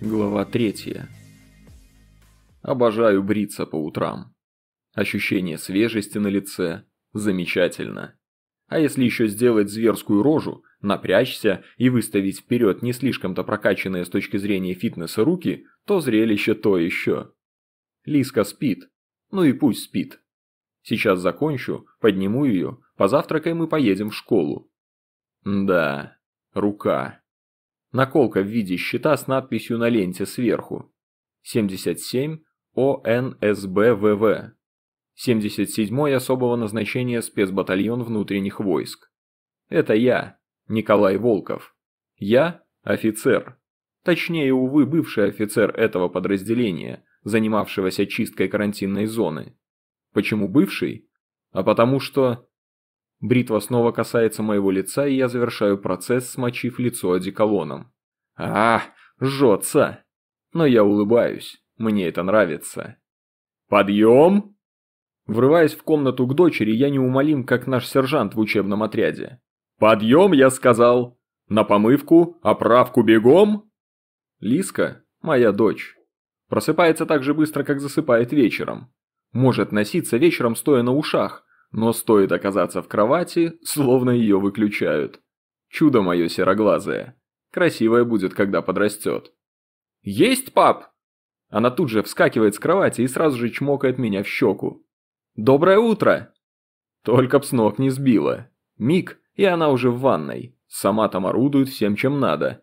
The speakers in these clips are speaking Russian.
Глава третья. Обожаю бриться по утрам. Ощущение свежести на лице замечательно. А если еще сделать зверскую рожу, напрячься и выставить вперед не слишком-то прокачанные с точки зрения фитнеса руки, то зрелище то еще. Лиска спит. Ну и пусть спит. Сейчас закончу, подниму ее, позавтракаем и поедем в школу. Да, рука. Наколка в виде щита с надписью на ленте сверху. 77 ОНСБВВ. 77-й особого назначения спецбатальон внутренних войск. Это я, Николай Волков. Я – офицер. Точнее, увы, бывший офицер этого подразделения, занимавшегося чисткой карантинной зоны. Почему бывший? А потому что... Бритва снова касается моего лица, и я завершаю процесс, смочив лицо одеколоном. А, жжется. Но я улыбаюсь. Мне это нравится. Подъем! Врываясь в комнату к дочери, я неумолим, как наш сержант в учебном отряде. «Подъем, я сказал! На помывку, оправку бегом!» Лиска, моя дочь, просыпается так же быстро, как засыпает вечером. Может носиться вечером, стоя на ушах, но стоит оказаться в кровати, словно ее выключают. Чудо мое сероглазое. Красивая будет, когда подрастет. «Есть, пап!» Она тут же вскакивает с кровати и сразу же чмокает меня в щеку. «Доброе утро!» Только б с ног не сбила. Миг, и она уже в ванной. Сама там орудует всем, чем надо.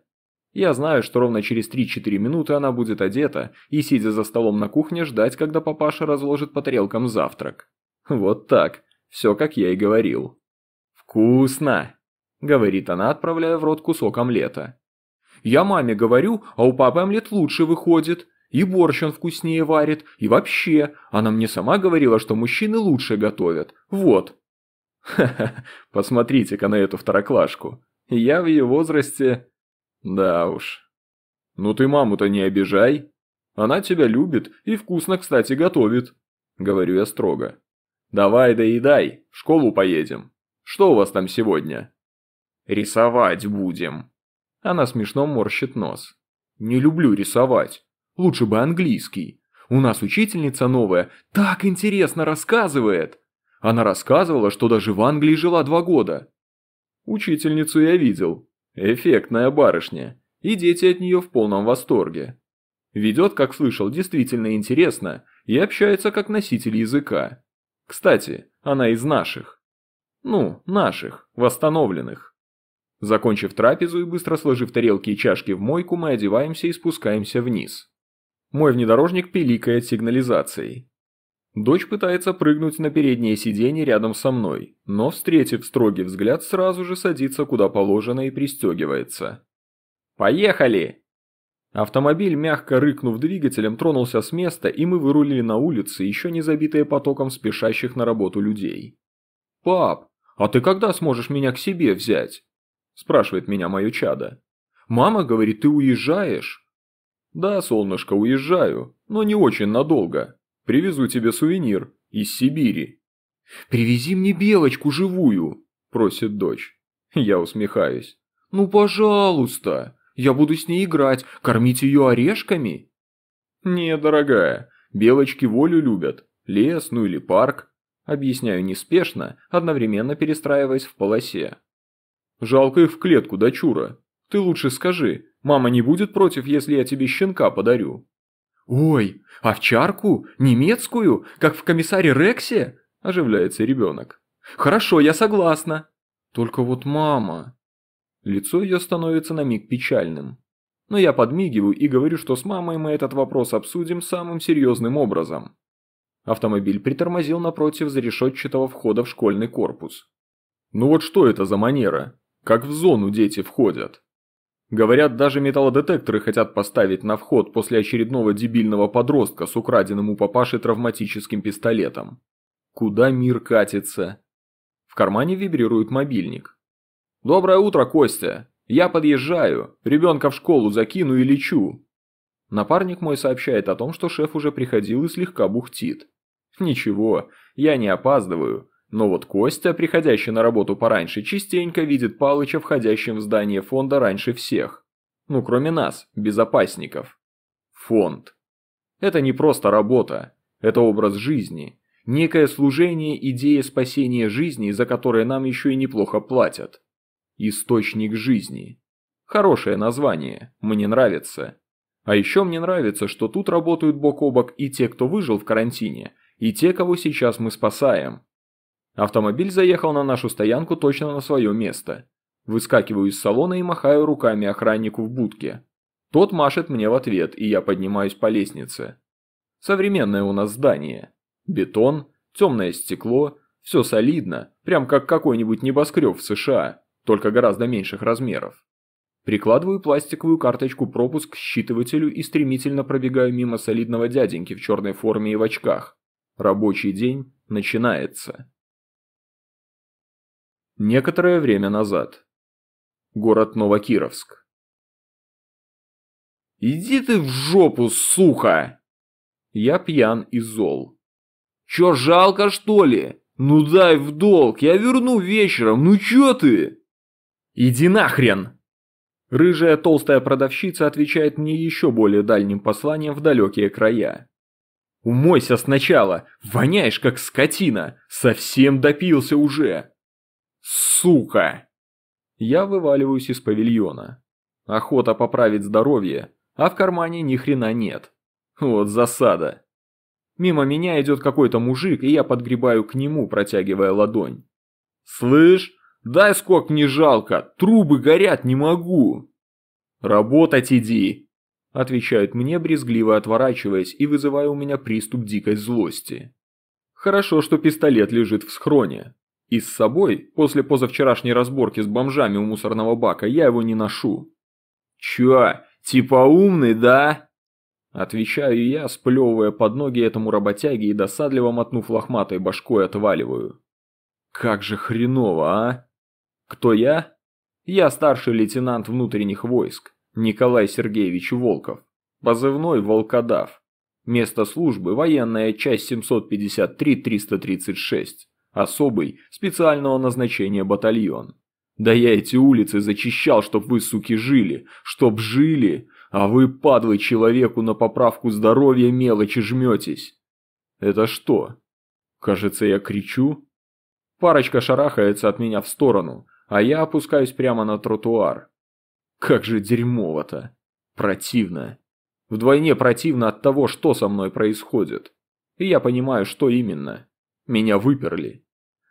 Я знаю, что ровно через 3-4 минуты она будет одета и, сидя за столом на кухне, ждать, когда папаша разложит по тарелкам завтрак. Вот так. Все, как я и говорил. «Вкусно!» – говорит она, отправляя в рот кусок омлета. «Я маме говорю, а у папы омлет лучше выходит. И борщ он вкуснее варит, и вообще, она мне сама говорила, что мужчины лучше готовят. Вот». Ха-ха, посмотрите-ка на эту второклашку. Я в ее возрасте... Да уж. Ну ты маму-то не обижай. Она тебя любит и вкусно, кстати, готовит. Говорю я строго. «Давай доедай, в школу поедем. Что у вас там сегодня?» «Рисовать будем». Она смешно морщит нос. «Не люблю рисовать. Лучше бы английский. У нас учительница новая так интересно рассказывает. Она рассказывала, что даже в Англии жила два года. Учительницу я видел. Эффектная барышня. И дети от нее в полном восторге. Ведет, как слышал, действительно интересно и общается как носитель языка. Кстати, она из наших. Ну, наших, восстановленных. Закончив трапезу и быстро сложив тарелки и чашки в мойку, мы одеваемся и спускаемся вниз. Мой внедорожник пиликает сигнализацией. Дочь пытается прыгнуть на переднее сиденье рядом со мной, но, встретив строгий взгляд, сразу же садится куда положено и пристегивается. «Поехали!» Автомобиль, мягко рыкнув двигателем, тронулся с места, и мы вырулили на улицы, еще не забитые потоком спешащих на работу людей. «Пап, а ты когда сможешь меня к себе взять?» – спрашивает меня мое чадо. «Мама говорит, ты уезжаешь?» «Да, солнышко, уезжаю, но не очень надолго. Привезу тебе сувенир из Сибири». «Привези мне белочку живую», – просит дочь. Я усмехаюсь. «Ну, пожалуйста». Я буду с ней играть, кормить ее орешками?» «Не, дорогая, белочки волю любят. Лес, ну или парк». Объясняю неспешно, одновременно перестраиваясь в полосе. «Жалко их в клетку, дочура. Ты лучше скажи, мама не будет против, если я тебе щенка подарю?» «Ой, овчарку? Немецкую? Как в комиссаре Рексе?» – оживляется ребенок. «Хорошо, я согласна. Только вот мама...» Лицо ее становится на миг печальным. Но я подмигиваю и говорю, что с мамой мы этот вопрос обсудим самым серьезным образом. Автомобиль притормозил напротив зарешетчатого входа в школьный корпус. Ну вот что это за манера? Как в зону дети входят? Говорят, даже металлодетекторы хотят поставить на вход после очередного дебильного подростка с украденным у папаши травматическим пистолетом. Куда мир катится? В кармане вибрирует мобильник. «Доброе утро, Костя! Я подъезжаю, ребенка в школу закину и лечу». Напарник мой сообщает о том, что шеф уже приходил и слегка бухтит. Ничего, я не опаздываю, но вот Костя, приходящий на работу пораньше, частенько видит Палыча входящим в здание фонда раньше всех. Ну, кроме нас, безопасников. Фонд. Это не просто работа, это образ жизни, некое служение идее спасения жизни, за которое нам еще и неплохо платят. Источник жизни. Хорошее название, мне нравится. А еще мне нравится, что тут работают бок о бок и те, кто выжил в карантине, и те, кого сейчас мы спасаем. Автомобиль заехал на нашу стоянку точно на свое место. Выскакиваю из салона и махаю руками охраннику в будке. Тот машет мне в ответ, и я поднимаюсь по лестнице. Современное у нас здание. Бетон, темное стекло, все солидно, прям как какой-нибудь небоскреб в США, только гораздо меньших размеров. Прикладываю пластиковую карточку пропуск к считывателю и стремительно пробегаю мимо солидного дяденьки в черной форме и в очках. Рабочий день начинается. Некоторое время назад. Город Новокировск. «Иди ты в жопу, сука!» Я пьян и зол. «Чё, жалко, что ли? Ну дай в долг, я верну вечером, ну чё ты?» «Иди нахрен!» Рыжая толстая продавщица отвечает мне еще более дальним посланием в далекие края. «Умойся сначала, воняешь как скотина, совсем допился уже!» Сука! Я вываливаюсь из павильона. Охота поправить здоровье, а в кармане ни хрена нет. Вот засада. Мимо меня идет какой-то мужик, и я подгребаю к нему, протягивая ладонь. «Слышь, дай скок не жалко, трубы горят, не могу!» «Работать иди!» Отвечают мне, брезгливо отворачиваясь и вызывая у меня приступ дикой злости. Хорошо, что пистолет лежит в схроне. И с собой, после позавчерашней разборки с бомжами у мусорного бака, я его не ношу. «Чё, типа умный, да?» Отвечаю я, сплевывая под ноги этому работяге и досадливо мотнув лохматой башкой отваливаю. «Как же хреново, а?» «Кто я?» «Я старший лейтенант внутренних войск, Николай Сергеевич Волков, позывной «Волкодав». Место службы – военная часть 753-336 особый, специального назначения батальон. Да я эти улицы зачищал, чтоб вы, суки, жили, чтоб жили, а вы, падлы, человеку на поправку здоровья мелочи жметесь. Это что? Кажется, я кричу. Парочка шарахается от меня в сторону, а я опускаюсь прямо на тротуар. Как же дерьмово-то. Противно. Вдвойне противно от того, что со мной происходит. И я понимаю, что именно. Меня выперли.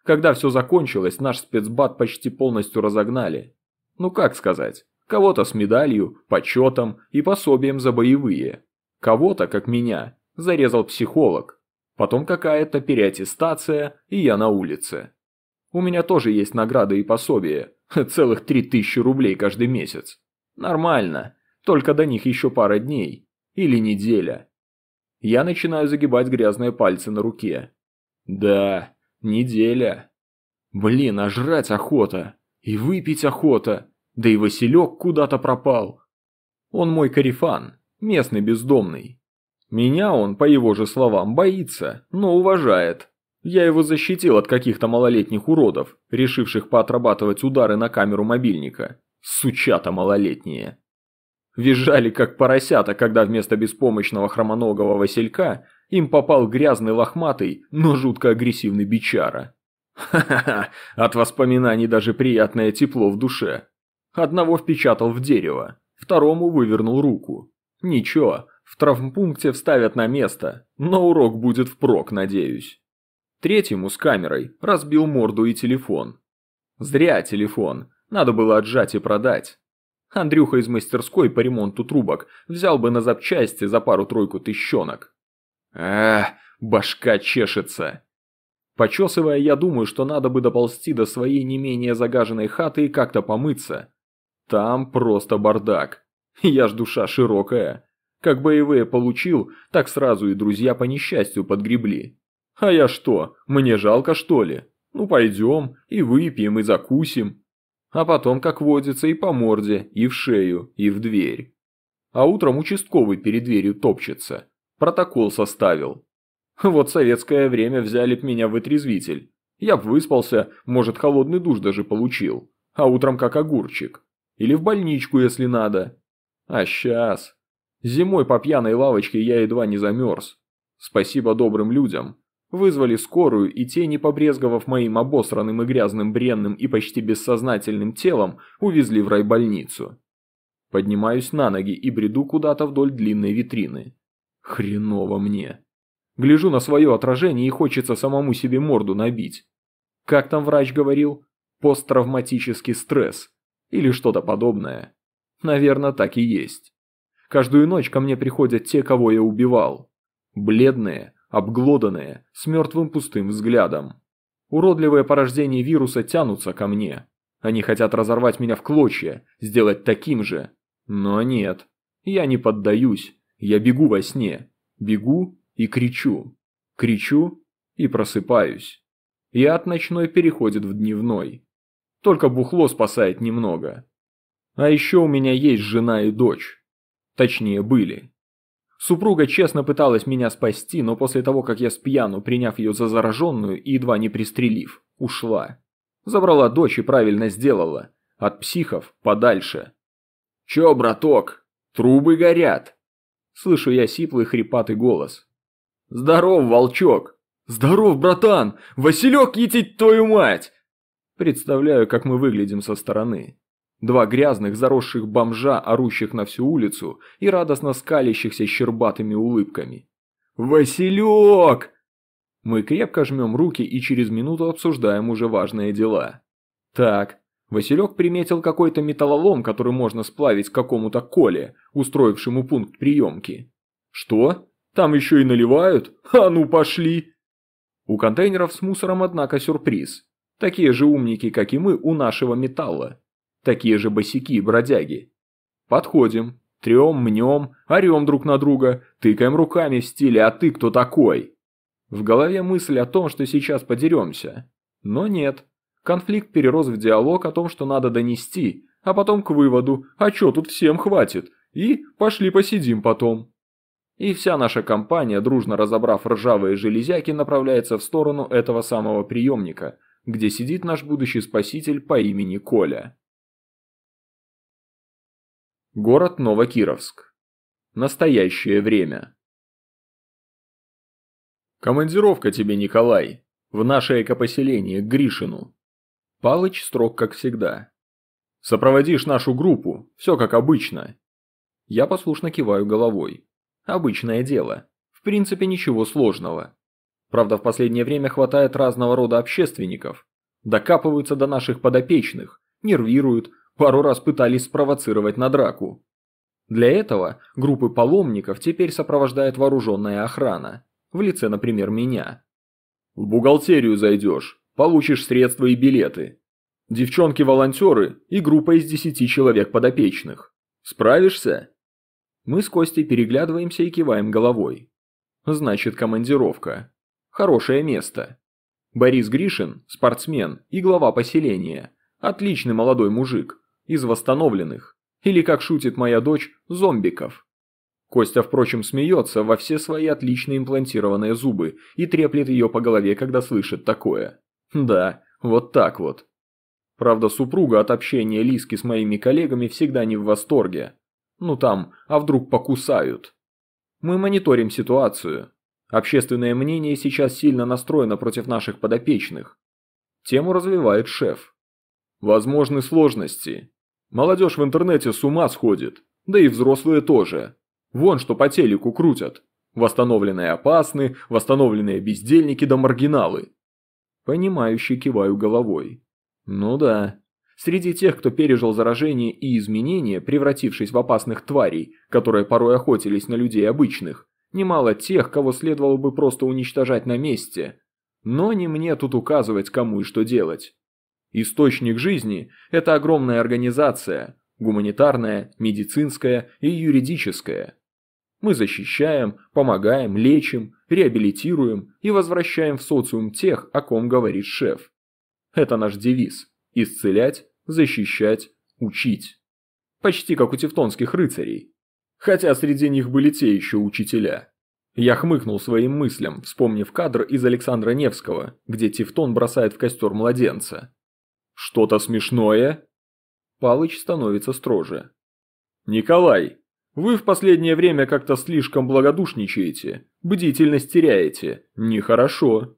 Когда все закончилось, наш спецбат почти полностью разогнали. Ну как сказать, кого-то с медалью, почетом и пособием за боевые. Кого-то, как меня, зарезал психолог. Потом какая-то переаттестация, и я на улице. У меня тоже есть награды и пособия. Целых три тысячи рублей каждый месяц. Нормально. Только до них еще пара дней. Или неделя. Я начинаю загибать грязные пальцы на руке. Да, неделя. Блин, а жрать охота. И выпить охота. Да и Василек куда-то пропал. Он мой карифан, местный бездомный. Меня он, по его же словам, боится, но уважает. Я его защитил от каких-то малолетних уродов, решивших поотрабатывать удары на камеру мобильника. Сучата малолетние. Визжали как поросята, когда вместо беспомощного хромоногого Василька им попал грязный лохматый, но жутко агрессивный бичара. Ха-ха-ха, от воспоминаний даже приятное тепло в душе. Одного впечатал в дерево, второму вывернул руку. Ничего, в травмпункте вставят на место, но урок будет впрок, надеюсь. Третьему с камерой разбил морду и телефон. Зря телефон, надо было отжать и продать. Андрюха из мастерской по ремонту трубок взял бы на запчасти за пару-тройку тыщенок. Эх, башка чешется. Почесывая, я думаю, что надо бы доползти до своей не менее загаженной хаты и как-то помыться. Там просто бардак. Я ж душа широкая. Как боевые получил, так сразу и друзья по несчастью подгребли. А я что, мне жалко что ли? Ну пойдем, и выпьем, и закусим. А потом, как водится, и по морде, и в шею, и в дверь. А утром участковый перед дверью топчется. Протокол составил. Вот советское время взяли б меня в отрезвитель. Я б выспался, может, холодный душ даже получил. А утром как огурчик. Или в больничку, если надо. А сейчас... Зимой по пьяной лавочке я едва не замерз. Спасибо добрым людям. Вызвали скорую, и те, не побрезговав моим обосранным и грязным бренным и почти бессознательным телом, увезли в райбольницу. Поднимаюсь на ноги и бреду куда-то вдоль длинной витрины. Хреново мне. Гляжу на свое отражение и хочется самому себе морду набить. Как там врач говорил? Посттравматический стресс. Или что-то подобное. Наверное, так и есть. Каждую ночь ко мне приходят те, кого я убивал. Бледные, обглоданные, с мертвым пустым взглядом. Уродливые порождения вируса тянутся ко мне. Они хотят разорвать меня в клочья, сделать таким же. Но нет, я не поддаюсь. Я бегу во сне. Бегу и кричу. Кричу и просыпаюсь. И от ночной переходит в дневной. Только бухло спасает немного. А еще у меня есть жена и дочь. Точнее, были. Супруга честно пыталась меня спасти, но после того, как я спьяну, приняв ее за зараженную и едва не пристрелив, ушла. Забрала дочь и правильно сделала. От психов подальше. «Чё, браток? Трубы горят!» Слышу я сиплый хрипатый голос. «Здоров, волчок!» «Здоров, братан! Василек, етить твою мать!» Представляю, как мы выглядим со стороны. Два грязных, заросших бомжа, орущих на всю улицу и радостно скалящихся щербатыми улыбками. «Василек!» Мы крепко жмем руки и через минуту обсуждаем уже важные дела. Так, Василек приметил какой-то металлолом, который можно сплавить какому-то Коле, устроившему пункт приемки. Что? Там еще и наливают? А ну пошли! У контейнеров с мусором, однако, сюрприз. Такие же умники, как и мы, у нашего металла. Такие же босики, бродяги. Подходим, трем, мнем, орем друг на друга, тыкаем руками в стиле «А ты кто такой?». В голове мысль о том, что сейчас подеремся. Но нет. Конфликт перерос в диалог о том, что надо донести, а потом к выводу «А чё, тут всем хватит?» и «Пошли посидим потом». И вся наша компания, дружно разобрав ржавые железяки, направляется в сторону этого самого приемника, где сидит наш будущий спаситель по имени Коля. Город Новокировск. Настоящее время. Командировка тебе, Николай, в наше экопоселение, к Гришину. Палыч строг, как всегда. Сопроводишь нашу группу, все как обычно. Я послушно киваю головой. Обычное дело. В принципе, ничего сложного. Правда, в последнее время хватает разного рода общественников. Докапываются до наших подопечных, нервируют, Пару раз пытались спровоцировать на драку. Для этого группы паломников теперь сопровождает вооруженная охрана. В лице, например, меня. В бухгалтерию зайдешь, получишь средства и билеты. Девчонки-волонтеры и группа из десяти человек подопечных. Справишься? Мы с Костей переглядываемся и киваем головой. Значит, командировка. Хорошее место. Борис Гришин – спортсмен и глава поселения. Отличный молодой мужик из восстановленных, или, как шутит моя дочь, зомбиков. Костя, впрочем, смеется во все свои отлично имплантированные зубы и треплет ее по голове, когда слышит такое. Да, вот так вот. Правда, супруга от общения Лиски с моими коллегами всегда не в восторге. Ну там, а вдруг покусают? Мы мониторим ситуацию. Общественное мнение сейчас сильно настроено против наших подопечных. Тему развивает шеф. Возможны сложности. Молодежь в интернете с ума сходит, да и взрослые тоже. Вон что по телеку крутят. Восстановленные опасны, восстановленные бездельники да маргиналы. Понимающе киваю головой. Ну да. Среди тех, кто пережил заражение и изменения, превратившись в опасных тварей, которые порой охотились на людей обычных, немало тех, кого следовало бы просто уничтожать на месте. Но не мне тут указывать, кому и что делать. Источник жизни – это огромная организация, гуманитарная, медицинская и юридическая. Мы защищаем, помогаем, лечим, реабилитируем и возвращаем в социум тех, о ком говорит шеф. Это наш девиз – исцелять, защищать, учить. Почти как у тевтонских рыцарей. Хотя среди них были те еще учителя. Я хмыкнул своим мыслям, вспомнив кадр из Александра Невского, где Тевтон бросает в костер младенца. «Что-то смешное?» Палыч становится строже. «Николай, Вы в последнее время как-то слишком благодушничаете, бдительность теряете. Нехорошо.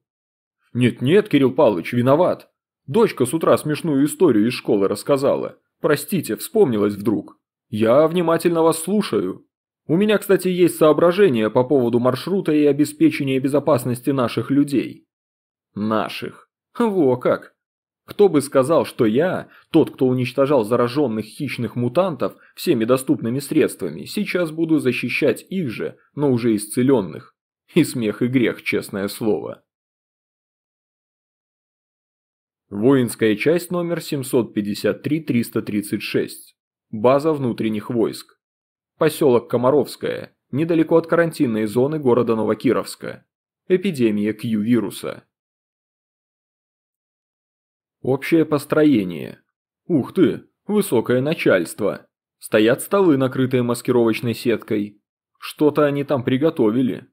Нет-нет, Кирилл Павлович, виноват. Дочка с утра смешную историю из школы рассказала. Простите, вспомнилась вдруг. Я внимательно вас слушаю. У меня, кстати, есть соображения по поводу маршрута и обеспечения безопасности наших людей. Наших. Во как. Кто бы сказал, что я, тот, кто уничтожал зараженных хищных мутантов всеми доступными средствами, сейчас буду защищать их же, но уже исцеленных. И смех и грех, честное слово. Воинская часть номер 753-336. База внутренних войск. Поселок Комаровское, недалеко от карантинной зоны города Новокировска. Эпидемия Q-вируса. Общее построение. Ух ты, высокое начальство. Стоят столы, накрытые маскировочной сеткой. Что-то они там приготовили.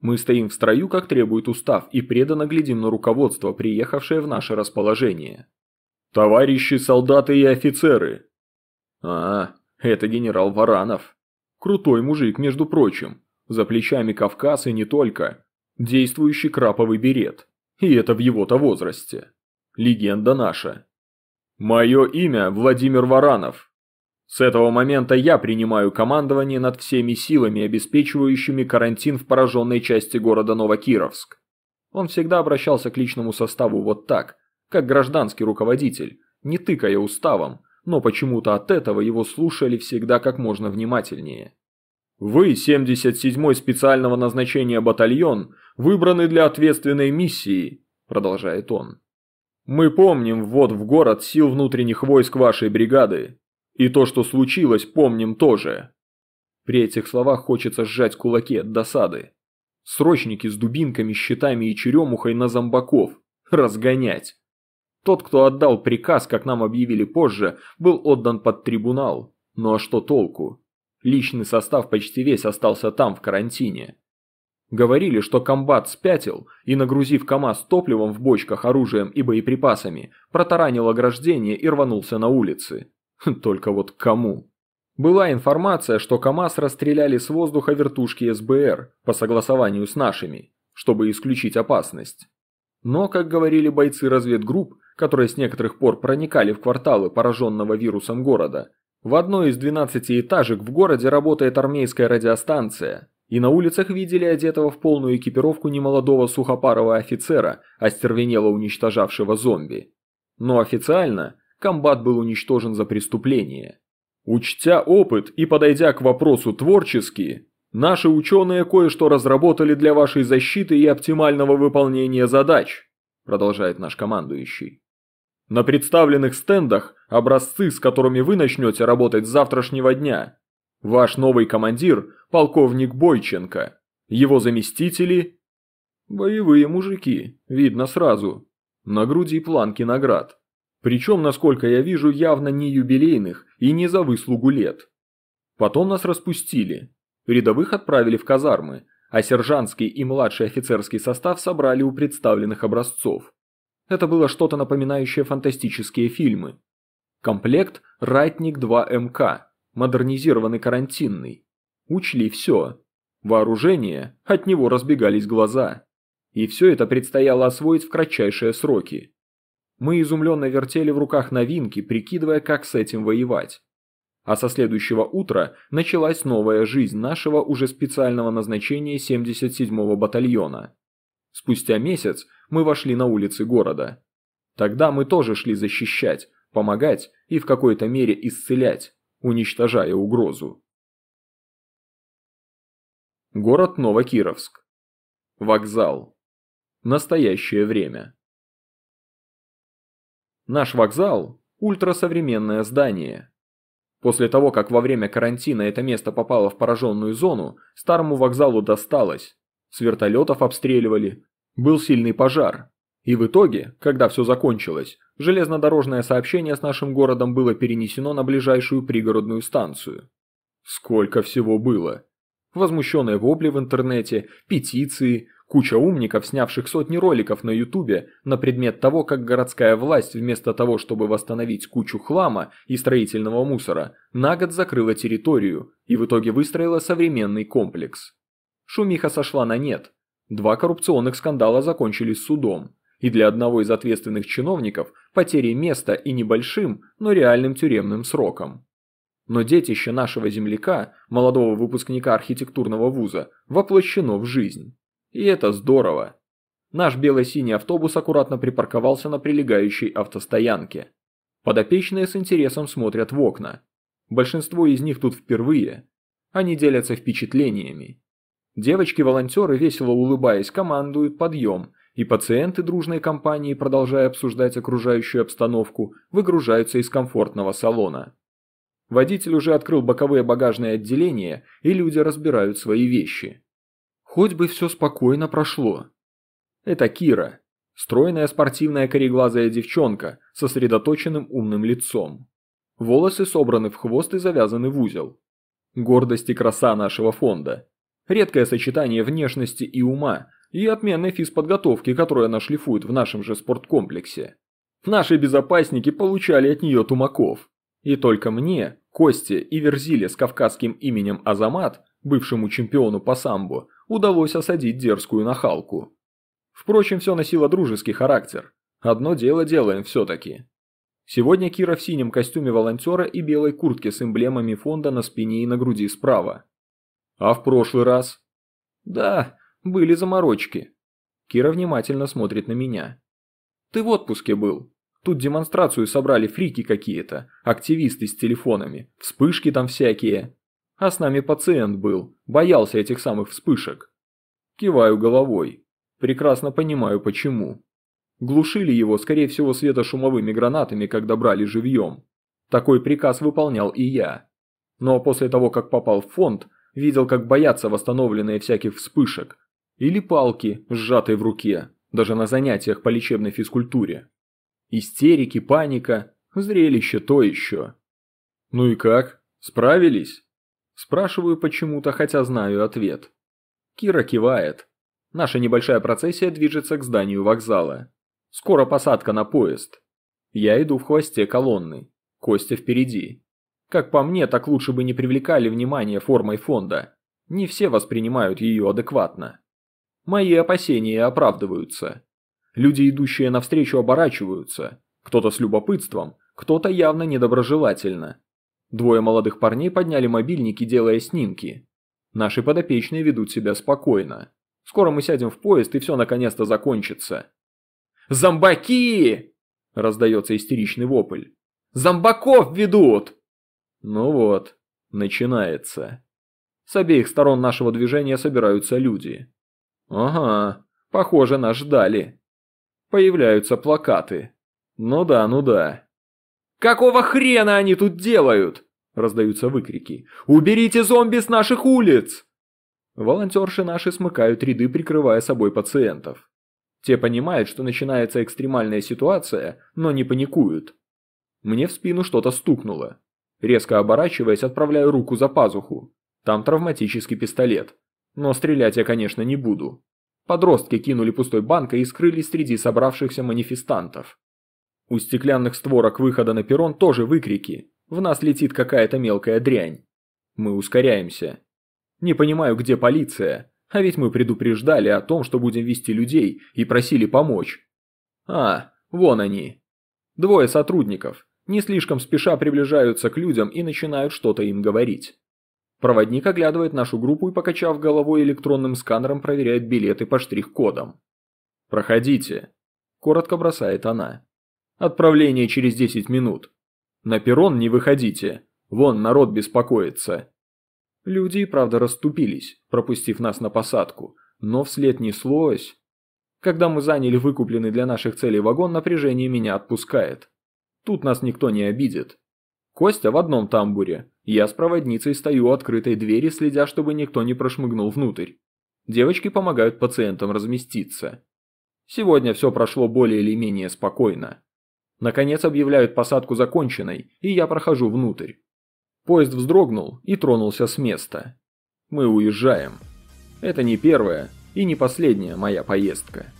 Мы стоим в строю, как требует устав, и преданно глядим на руководство, приехавшее в наше расположение. Товарищи солдаты и офицеры. А, это генерал Варанов. Крутой мужик, между прочим. За плечами Кавказ и не только. Действующий краповый берет. И это в его-то возрасте. Легенда наша. Мое имя Владимир Варанов. С этого момента я принимаю командование над всеми силами, обеспечивающими карантин в пораженной части города Новокировск. Он всегда обращался к личному составу вот так, как гражданский руководитель, не тыкая уставом, но почему-то от этого его слушали всегда как можно внимательнее. Вы, 77-й специального назначения батальон, выбраны для ответственной миссии, продолжает он. Мы помним ввод в город сил внутренних войск вашей бригады. И то, что случилось, помним тоже. При этих словах хочется сжать кулаки от досады. Срочники с дубинками, щитами и черемухой на зомбаков. Разгонять. Тот, кто отдал приказ, как нам объявили позже, был отдан под трибунал. Ну а что толку? Личный состав почти весь остался там, в карантине. Говорили, что комбат спятил и, нагрузив КамАЗ топливом в бочках, оружием и боеприпасами, протаранил ограждение и рванулся на улицы. Только вот кому? Была информация, что КамАЗ расстреляли с воздуха вертушки СБР по согласованию с нашими, чтобы исключить опасность. Но, как говорили бойцы разведгрупп, которые с некоторых пор проникали в кварталы пораженного вирусом города, в одной из 12 этажек в городе работает армейская радиостанция, и на улицах видели одетого в полную экипировку немолодого сухопарого офицера, остервенело уничтожавшего зомби. Но официально комбат был уничтожен за преступление. Учтя опыт и подойдя к вопросу творчески, наши ученые кое-что разработали для вашей защиты и оптимального выполнения задач, продолжает наш командующий. На представленных стендах образцы, с которыми вы начнете работать с завтрашнего дня. Ваш новый командир – полковник Бойченко. Его заместители – боевые мужики, видно сразу. На груди планки наград. Причем, насколько я вижу, явно не юбилейных и не за выслугу лет. Потом нас распустили. Рядовых отправили в казармы, а сержантский и младший офицерский состав собрали у представленных образцов. Это было что-то напоминающее фантастические фильмы. Комплект «Ратник-2МК», модернизированный карантинный. Учли все. Вооружение, от него разбегались глаза. И все это предстояло освоить в кратчайшие сроки. Мы изумленно вертели в руках новинки, прикидывая, как с этим воевать. А со следующего утра началась новая жизнь нашего уже специального назначения 77-го батальона. Спустя месяц мы вошли на улицы города. Тогда мы тоже шли защищать, помогать и в какой-то мере исцелять уничтожая угрозу. Город Новокировск. Вокзал. Настоящее время. Наш вокзал – ультрасовременное здание. После того, как во время карантина это место попало в пораженную зону, старому вокзалу досталось. С вертолетов обстреливали. Был сильный пожар. И в итоге, когда все закончилось, железнодорожное сообщение с нашим городом было перенесено на ближайшую пригородную станцию. Сколько всего было. Возмущенные вопли в интернете, петиции, Куча умников, снявших сотни роликов на ютубе на предмет того, как городская власть вместо того, чтобы восстановить кучу хлама и строительного мусора, на год закрыла территорию и в итоге выстроила современный комплекс. Шумиха сошла на нет. Два коррупционных скандала закончились судом, и для одного из ответственных чиновников потерей места и небольшим, но реальным тюремным сроком. Но детище нашего земляка, молодого выпускника архитектурного вуза, воплощено в жизнь. И это здорово. Наш бело-синий автобус аккуратно припарковался на прилегающей автостоянке. Подопечные с интересом смотрят в окна. Большинство из них тут впервые. Они делятся впечатлениями. Девочки-волонтеры, весело улыбаясь, командуют подъем, и пациенты дружной компании, продолжая обсуждать окружающую обстановку, выгружаются из комфортного салона. Водитель уже открыл боковые багажные отделения, и люди разбирают свои вещи. Хоть бы все спокойно прошло. Это Кира. Стройная спортивная кореглазая девчонка сосредоточенным умным лицом. Волосы собраны в хвост и завязаны в узел. Гордость и краса нашего фонда. Редкое сочетание внешности и ума, и отменной физподготовки, которую она шлифует в нашем же спорткомплексе. Наши безопасники получали от нее тумаков. И только мне, Косте и Верзиле с кавказским именем Азамат, бывшему чемпиону по самбо, удалось осадить дерзкую нахалку. Впрочем, все носило дружеский характер. Одно дело делаем все-таки. Сегодня Кира в синем костюме волонтера и белой куртке с эмблемами фонда на спине и на груди справа. А в прошлый раз? Да, были заморочки. Кира внимательно смотрит на меня. Ты в отпуске был. Тут демонстрацию собрали фрики какие-то, активисты с телефонами, вспышки там всякие. А с нами пациент был, боялся этих самых вспышек. Киваю головой. Прекрасно понимаю, почему. Глушили его, скорее всего, светошумовыми гранатами, когда брали живьем. Такой приказ выполнял и я. Но после того, как попал в фонд, видел, как боятся восстановленные всяких вспышек. Или палки, сжатые в руке, даже на занятиях по лечебной физкультуре. Истерики, паника, зрелище то еще. Ну и как? Справились? Спрашиваю почему-то, хотя знаю ответ. Кира кивает. Наша небольшая процессия движется к зданию вокзала. Скоро посадка на поезд. Я иду в хвосте колонны. Костя впереди. Как по мне, так лучше бы не привлекали внимание формой фонда. Не все воспринимают ее адекватно. Мои опасения оправдываются. Люди, идущие навстречу, оборачиваются. Кто-то с любопытством, кто-то явно недоброжелательно. Двое молодых парней подняли мобильники, делая снимки. Наши подопечные ведут себя спокойно. Скоро мы сядем в поезд, и все наконец-то закончится. «Зомбаки!» – раздается истеричный вопль. «Зомбаков ведут!» Ну вот, начинается. С обеих сторон нашего движения собираются люди. Ага, похоже, нас ждали. Появляются плакаты. Ну да, ну да. «Какого хрена они тут делают?» – раздаются выкрики. «Уберите зомби с наших улиц!» Волонтерши наши смыкают ряды, прикрывая собой пациентов. Те понимают, что начинается экстремальная ситуация, но не паникуют. Мне в спину что-то стукнуло. Резко оборачиваясь, отправляю руку за пазуху. Там травматический пистолет. Но стрелять я, конечно, не буду. Подростки кинули пустой банкой и скрылись среди собравшихся манифестантов. У стеклянных створок выхода на перрон тоже выкрики. В нас летит какая-то мелкая дрянь. Мы ускоряемся. Не понимаю, где полиция, а ведь мы предупреждали о том, что будем вести людей и просили помочь. А, вон они. Двое сотрудников, не слишком спеша приближаются к людям и начинают что-то им говорить. Проводник оглядывает нашу группу и, покачав головой электронным сканером, проверяет билеты по штрих-кодам. «Проходите», – коротко бросает она. Отправление через 10 минут. На перрон не выходите. Вон народ беспокоится. Люди и правда расступились, пропустив нас на посадку, но вслед неслось. Когда мы заняли выкупленный для наших целей вагон, напряжение меня отпускает. Тут нас никто не обидит. Костя в одном тамбуре, я с проводницей стою у открытой двери, следя, чтобы никто не прошмыгнул внутрь. Девочки помогают пациентам разместиться. Сегодня все прошло более или менее спокойно. Наконец объявляют посадку законченной, и я прохожу внутрь. Поезд вздрогнул и тронулся с места. Мы уезжаем. Это не первая, И не последняя моя поездка.